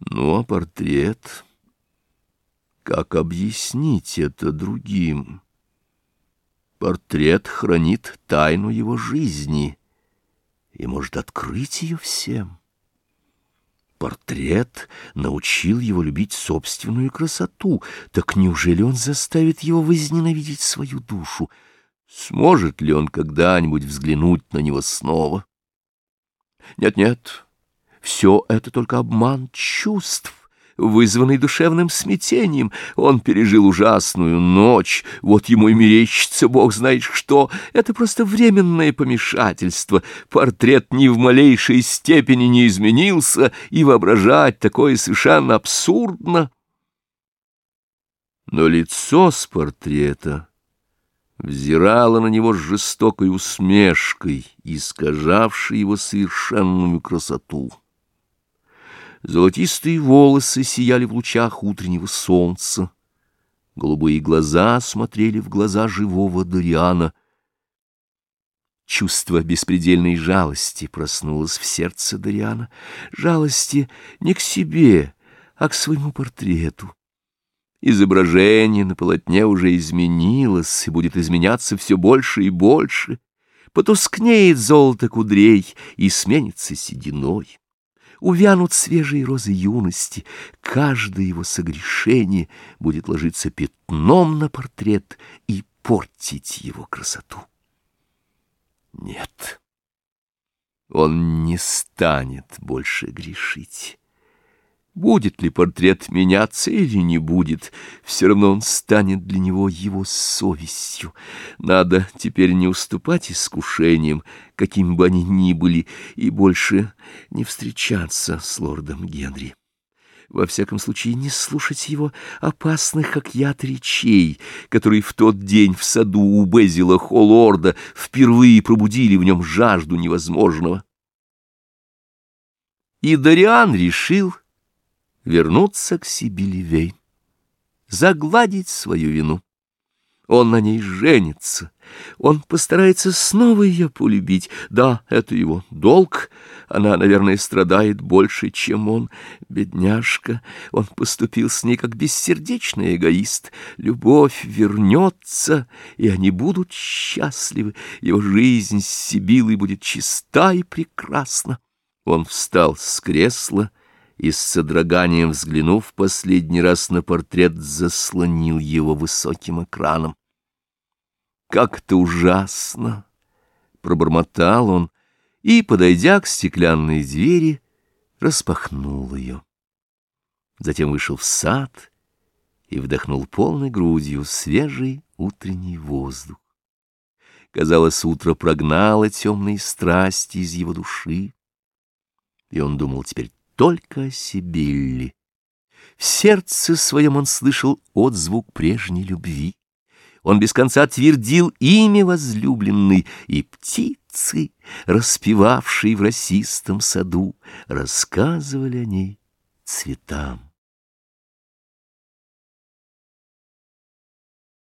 Ну, а портрет... Как объяснить это другим? Портрет хранит тайну его жизни и может открыть ее всем. Портрет научил его любить собственную красоту. Так неужели он заставит его возненавидеть свою душу? Сможет ли он когда-нибудь взглянуть на него снова? Нет-нет, все это только обман чувств вызванный душевным смятением. Он пережил ужасную ночь, вот ему и мерещится, бог знает что. Это просто временное помешательство. Портрет ни в малейшей степени не изменился, и воображать такое совершенно абсурдно. Но лицо с портрета взирало на него с жестокой усмешкой, искажавшей его совершенную красоту. Золотистые волосы сияли в лучах утреннего солнца. Голубые глаза смотрели в глаза живого Дориана. Чувство беспредельной жалости проснулось в сердце Дориана. Жалости не к себе, а к своему портрету. Изображение на полотне уже изменилось и будет изменяться все больше и больше. Потускнеет золото кудрей и сменится сединой увянут свежие розы юности, каждое его согрешение будет ложиться пятном на портрет и портить его красоту. Нет, он не станет больше грешить. Будет ли портрет меняться или не будет, все равно он станет для него его совестью. Надо теперь не уступать искушениям, какими бы они ни были, и больше не встречаться с лордом Генри. Во всяком случае, не слушать его опасных, как яд речей, которые в тот день в саду у Безила Холлорда впервые пробудили в нем жажду невозможного. И Дариан решил вернуться к Сибиливей, загладить свою вину. Он на ней женится, он постарается снова ее полюбить. Да, это его долг, она, наверное, страдает больше, чем он. Бедняжка, он поступил с ней как бессердечный эгоист. Любовь вернется, и они будут счастливы. Его жизнь с Сибилой будет чиста и прекрасна. Он встал с кресла и с содроганием взглянув последний раз на портрет, заслонил его высоким экраном. «Как это ужасно!» — пробормотал он и, подойдя к стеклянной двери, распахнул ее. Затем вышел в сад и вдохнул полной грудью свежий утренний воздух. Казалось, утро прогнало темные страсти из его души, и он думал теперь только о Сибилле. В сердце своем он слышал отзвук прежней любви. Он без конца твердил имя возлюбленной, и птицы, распевавшие в росистом саду, рассказывали о ней цветам.